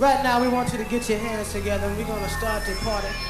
Right now, we want you to get your hands together and we're gonna start the party.